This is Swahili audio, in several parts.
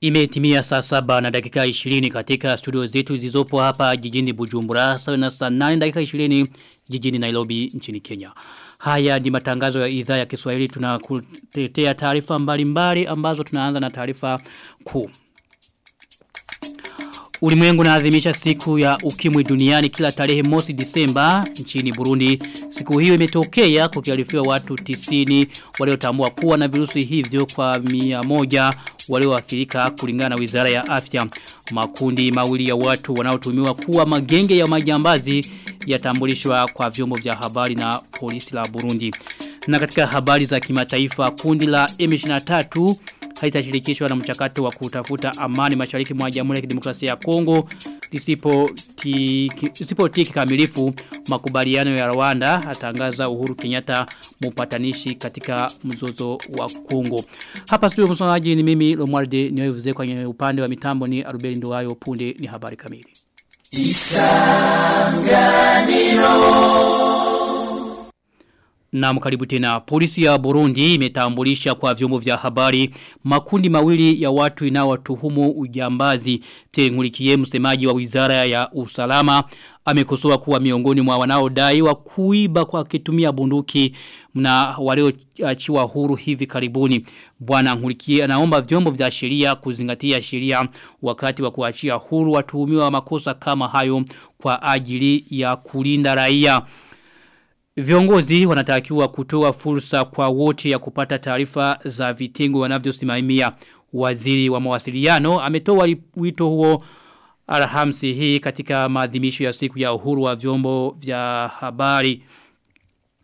Imetimia saa saba na dakika 20 katika studio zetu zilizopo hapa jijini Bujumbura sawa na saa 8 dakika 20 jijini Nairobi nchini Kenya. Haya ni matangazo ya idhaa ya Kiswahili tunakuletea taarifa mbalimbali ambazo tunaanza na taarifa kuu. Ulimwengu naadhimisha siku ya ukimwi duniani kila tarehe mosi Disemba nchini Burundi. Siku hiyo imetokea kukiarifiwa watu tisini waliotambua kuwa na virusi hivyo kwa mia moja walioathirika kulingana na Wizara ya Afya. Makundi mawili ya watu wanaotumiwa kuwa magenge ya majambazi yatambulishwa kwa vyombo vya habari na polisi la Burundi. Na katika habari za kimataifa kundi la M23 haitashirikishwa na mchakato wa kutafuta amani mashariki mwa Jamhuri ya Kidemokrasia ya Kongo lisipo lisipo tiki kamilifu makubaliano ya Rwanda atangaza Uhuru Kenyatta mpatanishi katika mzozo wa Kongo. Hapa studio msomaji ni mimi Lomwarde niyovuze kwenye upande wa mitambo ni Arubeli Nduwayo punde ni habari kamili. Isanganiro na mkaribu tena polisi ya Burundi imetambulisha kwa vyombo vya habari makundi mawili ya watu inaowatuhumu ujambazi. Tengulikie msemaji wa Wizara ya Usalama amekosoa kuwa miongoni mwa wanaodai wa kuiba kwa kitumia bunduki na walioachiwa huru hivi karibuni. Bwana Nkurikiye anaomba vyombo vya sheria kuzingatia sheria wakati wa kuachia huru watuhumiwa wa makosa kama hayo kwa ajili ya kulinda raia. Viongozi wanatakiwa kutoa fursa kwa wote ya kupata taarifa za vitengo wanavyosimamia. Waziri wa mawasiliano ametoa wito huo Alhamisi hii katika maadhimisho ya siku ya uhuru wa vyombo vya habari.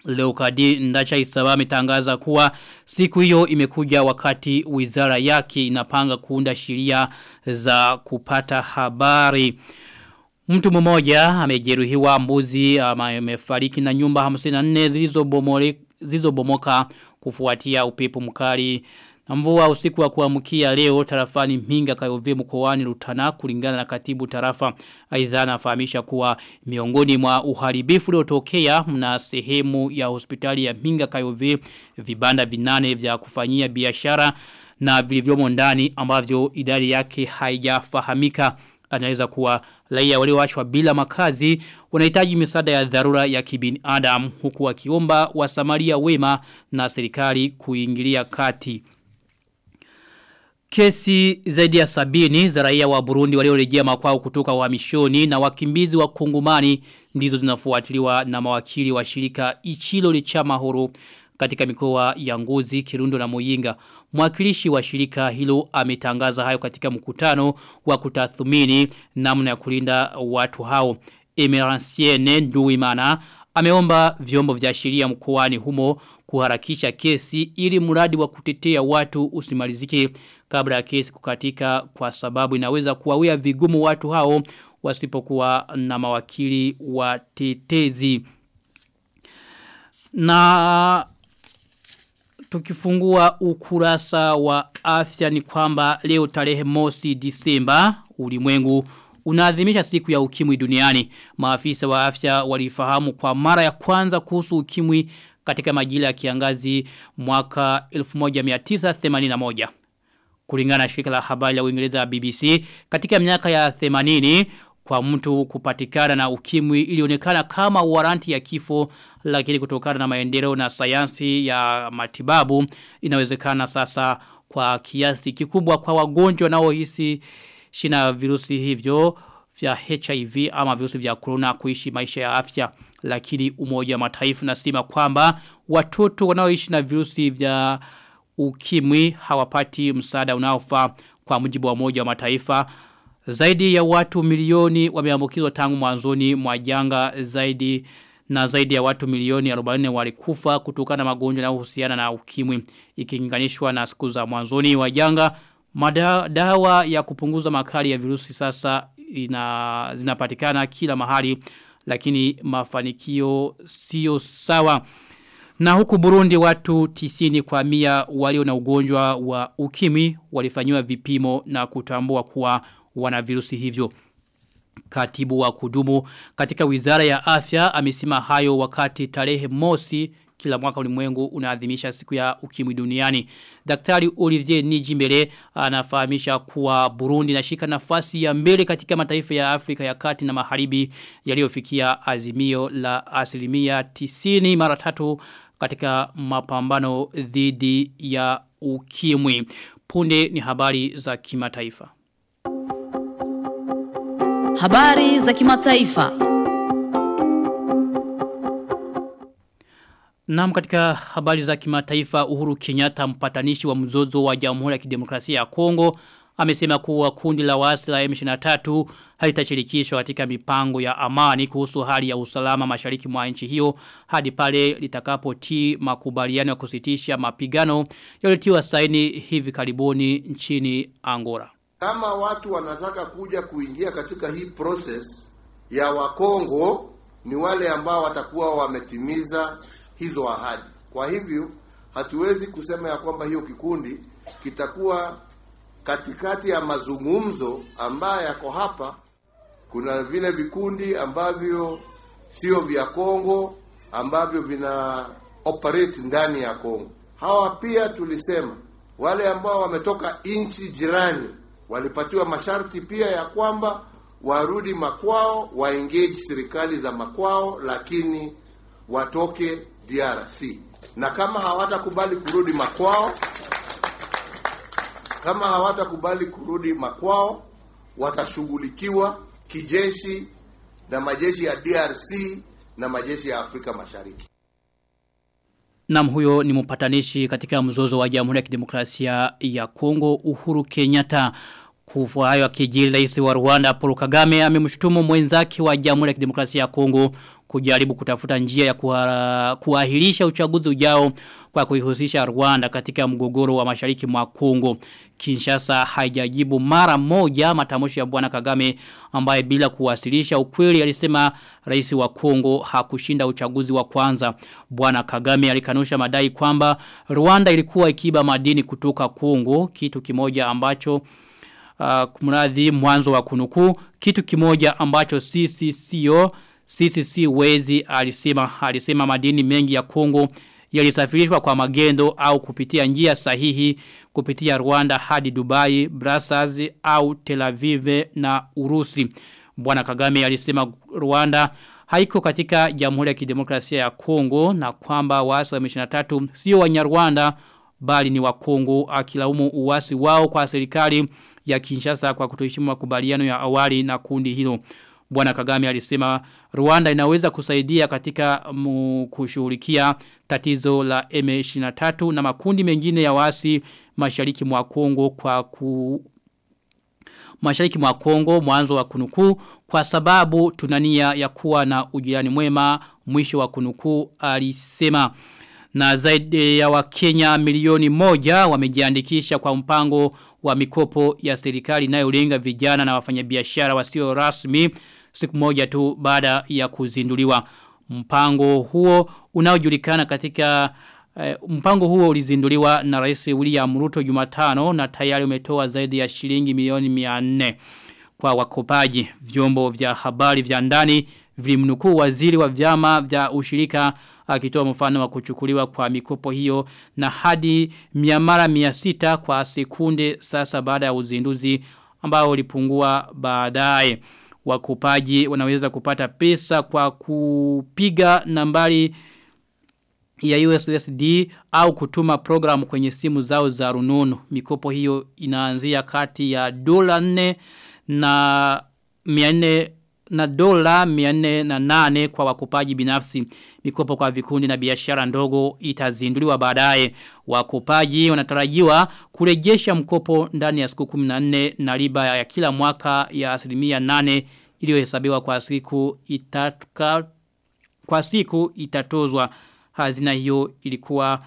Leo kadi ndacha isawa ametangaza kuwa siku hiyo imekuja wakati wizara yake inapanga kuunda sheria za kupata habari. Mtu mmoja amejeruhiwa mbuzi amefariki na nyumba 54 zilizobomoka kufuatia upepo mkali na mvua usiku wa kuamkia leo tarafani minga Kayove mkoani Rutana kulingana na katibu tarafa. Aidha anafahamisha kuwa miongoni mwa uharibifu uliotokea mna sehemu ya hospitali ya minga Kayove vibanda vinane vya kufanyia biashara na vilivyomo ndani ambavyo idadi yake haijafahamika anaweza kuwa raia walioachwa bila makazi wanahitaji misaada ya dharura ya kibinadamu huku wakiomba wasamaria wema na serikali kuingilia kati. Kesi zaidi ya sabini za raia wa Burundi waliorejea makwao kutoka uhamishoni na wakimbizi wa kongomani ndizo zinafuatiliwa na mawakili wa shirika Ichilo lichama horo katika mikoa ya Ngozi, Kirundo na Muyinga. Mwakilishi wa shirika hilo ametangaza hayo katika mkutano wa kutathmini namna ya kulinda watu hao. Emerancienne Nduimana ameomba vyombo vya sheria mkoani humo kuharakisha kesi ili mradi wa kutetea watu usimalizike kabla ya kesi kukatika kwa sababu inaweza kuwawia vigumu watu hao wasipokuwa na mawakili watetezi. Na tukifungua ukurasa wa afya ni kwamba leo tarehe mosi disemba ulimwengu unaadhimisha siku ya ukimwi duniani. Maafisa wa afya walifahamu kwa mara ya kwanza kuhusu ukimwi katika majira ya kiangazi mwaka 1981. Kulingana na shirika la habari la Uingereza BBC katika miaka ya 80 kwa mtu kupatikana na ukimwi ilionekana kama waranti ya kifo lakini kutokana na maendeleo na sayansi ya matibabu inawezekana sasa kwa kiasi kikubwa kwa wagonjwa nao hisi shina virusi hivyo vya HIV ama virusi vya corona kuishi maisha ya afya. Lakini umoja wa mataifa nasema kwamba watoto wanaoishi na virusi vya ukimwi hawapati msaada unaofaa kwa mujibu wa umoja wa mataifa zaidi ya watu milioni wameambukizwa tangu mwanzoni mwa janga. Zaidi na zaidi ya watu milioni 40 walikufa kutokana na magonjwa yanayohusiana na ukimwi ikilinganishwa na siku za mwanzoni wa janga. Madawa ya kupunguza makali ya virusi sasa ina zinapatikana kila mahali lakini mafanikio sio sawa. Na huku Burundi watu tisini kwa mia walio na ugonjwa wa ukimi walifanyiwa vipimo na kutambua kuwa wana virusi hivyo. Katibu wa kudumu katika wizara ya afya amesema hayo wakati tarehe mosi kila mwaka ulimwengu unaadhimisha siku ya ukimwi duniani. Daktari Olivier Nijimbele anafahamisha kuwa Burundi inashika nafasi ya mbele katika mataifa ya Afrika ya kati na magharibi yaliyofikia azimio la asilimia tisini mara tatu katika mapambano dhidi ya ukimwi. Punde ni habari za kimataifa. Habari za kimataifa. Naam katika habari za kimataifa Uhuru Kenyatta mpatanishi wa mzozo wa Jamhuri ya Kidemokrasia ya Kongo amesema kuwa kundi la waasi la M23 halitashirikishwa katika mipango ya amani kuhusu hali ya usalama mashariki mwa nchi hiyo hadi pale litakapotii makubaliano ya kusitisha mapigano yaliyotiwa saini hivi karibuni nchini Angola. Kama watu wanataka kuja kuingia katika hii process ya Wakongo ni wale ambao watakuwa wametimiza hizo ahadi. Kwa hivyo hatuwezi kusema ya kwamba hiyo kikundi kitakuwa katikati ya mazungumzo ambayo yako hapa. Kuna vile vikundi ambavyo sio vya Kongo ambavyo vina operate ndani ya Kongo. Hawa pia tulisema wale ambao wametoka nchi jirani walipatiwa masharti pia ya kwamba warudi makwao, waengage serikali za makwao, lakini watoke DRC. Na kama hawatakubali kurudi makwao, kama hawatakubali kurudi makwao, watashughulikiwa kijeshi na majeshi ya DRC na majeshi ya Afrika Mashariki. Nam huyo ni mpatanishi katika mzozo wa Jamhuri ya Kidemokrasia ya Kongo Uhuru Kenyatta kufuayo hayo akijiri rais wa Rwanda Paul Kagame amemshutumu mwenzake wa Jamhuri ya Kidemokrasia ya Kongo kujaribu kutafuta njia ya kuahirisha uchaguzi ujao kwa kuihusisha Rwanda katika mgogoro wa mashariki mwa Kongo. Kinshasa haijajibu mara moja matamshi ya bwana Kagame ambaye bila kuwasilisha ukweli alisema rais wa Kongo hakushinda uchaguzi wa kwanza. Bwana Kagame alikanusha madai kwamba Rwanda ilikuwa ikiba madini kutoka Kongo, kitu kimoja ambacho uh, mwanzo wa kunuku kitu kimoja ambacho sisi si wezi alisema alisema madini mengi ya Kongo yalisafirishwa kwa magendo au kupitia njia sahihi kupitia Rwanda hadi Dubai, Brussels au Tel Aviv na Urusi. Bwana Kagame alisema Rwanda haiko katika Jamhuri ya Kidemokrasia ya Kongo na kwamba waasi wa M23 sio Wanyarwanda bali ni wa Kongo akilaumu uasi wao kwa serikali ya Kinshasa kwa kutoheshimu makubaliano ya awali na kundi hilo. Bwana Kagame alisema Rwanda inaweza kusaidia katika kushughulikia tatizo la M23 na makundi mengine ya wasi mashariki mwa Kongo kwa ku Mashariki mwa Kongo mwanzo wa kunukuu kwa sababu tunania ya kuwa na ujirani mwema mwisho wa kunukuu alisema na zaidi ya wakenya milioni moja wamejiandikisha kwa mpango wa mikopo ya serikali inayolenga vijana na wafanyabiashara wasio rasmi siku moja tu baada ya kuzinduliwa. Mpango huo unaojulikana katika eh, mpango huo ulizinduliwa na Rais William Ruto Jumatano na tayari umetoa zaidi ya shilingi milioni 400 kwa wakopaji. Vyombo vya habari vya ndani vilimnukuu waziri wa vyama vya ushirika akitoa mfano wa kuchukuliwa kwa mikopo hiyo na hadi miamara miasita kwa sekunde sasa baada ya uzinduzi ambao ulipungua baadaye wakopaji wanaweza kupata pesa kwa kupiga nambari ya USSD au kutuma programu kwenye simu zao za rununu. Mikopo hiyo inaanzia kati ya dola 4 na 400 na dola 408 kwa wakopaji binafsi. Mikopo kwa vikundi na biashara ndogo itazinduliwa baadaye. Wakopaji wanatarajiwa kurejesha mkopo ndani ya siku 14 na riba ya kila mwaka ya asilimia 8 iliyohesabiwa kwa siku itaka, kwa siku itatozwa. Hazina hiyo ilikuwa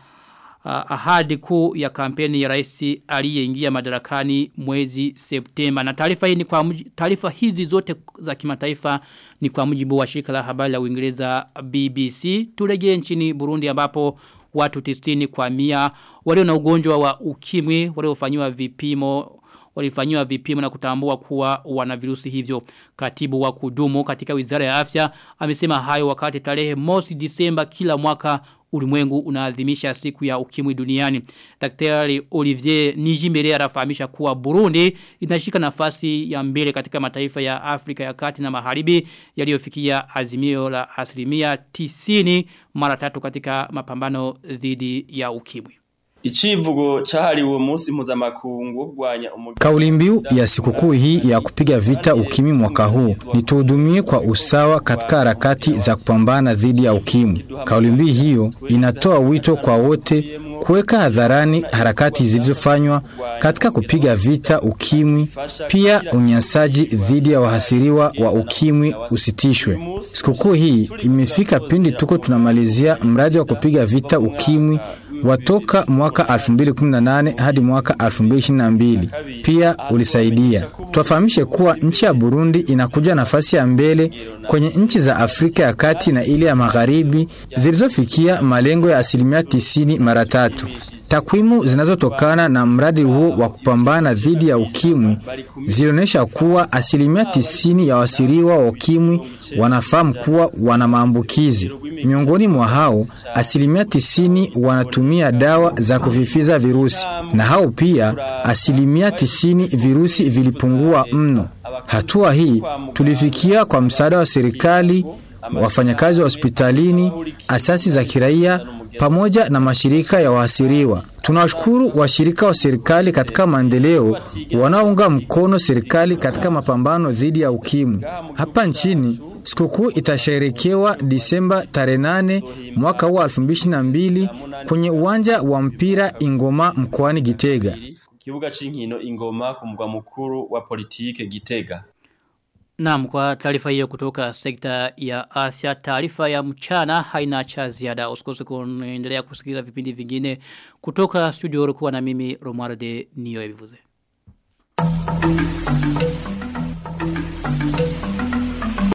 ahadi kuu ya kampeni ya rais aliyeingia madarakani mwezi Septemba. Na taarifa hii ni kwa taarifa hizi zote za kimataifa ni kwa mujibu wa shirika la habari la Uingereza BBC. Turejee nchini Burundi ambapo watu 90 kwa mia walio na ugonjwa wa ukimwi waliofanywa vipimo walifanyiwa vipimo na kutambua kuwa wana virusi hivyo. Katibu wa kudumu katika wizara ya afya amesema hayo wakati tarehe mosi Disemba kila mwaka ulimwengu unaadhimisha siku ya ukimwi duniani. Daktari Olivier Nijimbere arafahamisha kuwa Burundi inashika nafasi ya mbele katika mataifa ya Afrika ya Kati na Magharibi yaliyofikia azimio la asilimia 90 mara tatu katika mapambano dhidi ya ukimwi. Ichivugo chahariwe umunsi mpuzamakungu gwanya Kauli mbiu ya sikukuu hii ya kupiga vita ukimwi mwaka huu ni tuhudumie kwa usawa katika harakati za kupambana dhidi ya ukimwi. Kauli mbiu hiyo inatoa wito kwa wote kuweka hadharani harakati zilizofanywa katika kupiga vita ukimwi, pia unyanyasaji dhidi ya wahasiriwa wa ukimwi usitishwe. Sikukuu hii imefika pindi tuko tunamalizia mradi wa kupiga vita ukimwi watoka mwaka 2018 hadi mwaka 2022 pia ulisaidia. Tuwafahamishe kuwa nchi ya Burundi inakuja nafasi ya mbele kwenye nchi za Afrika ya kati na ile ya magharibi zilizofikia malengo ya asilimia 90 mara tatu. Takwimu zinazotokana na mradi huo wa kupambana dhidi ya ukimwi zilionyesha kuwa asilimia tisini ya wasiriwa wa ukimwi wanafahamu kuwa wana maambukizi. Miongoni mwa hao, asilimia tisini wanatumia dawa za kuvifiza virusi, na hao pia asilimia tisini virusi vilipungua mno. Hatua hii tulifikia kwa msaada wa serikali, wafanyakazi wa hospitalini, asasi za kiraia pamoja na mashirika ya waasiriwa. Tunawashukuru washirika wa serikali katika maendeleo wanaounga mkono serikali katika mapambano dhidi ya ukimwi. Hapa nchini sikukuu itasherekewa Disemba tarehe 8 mwaka huu 2022 kwenye uwanja wa mpira Ingoma mkoani Gitega. kibuga chinkino ingoma ku mukuru wa politike Gitega. Naam kwa taarifa hiyo kutoka sekta ya afya taarifa ya mchana haina cha ziada usikose kuendelea kusikiliza vipindi vingine kutoka studio ulikuwa na mimi Romualde Niyo Evivuze.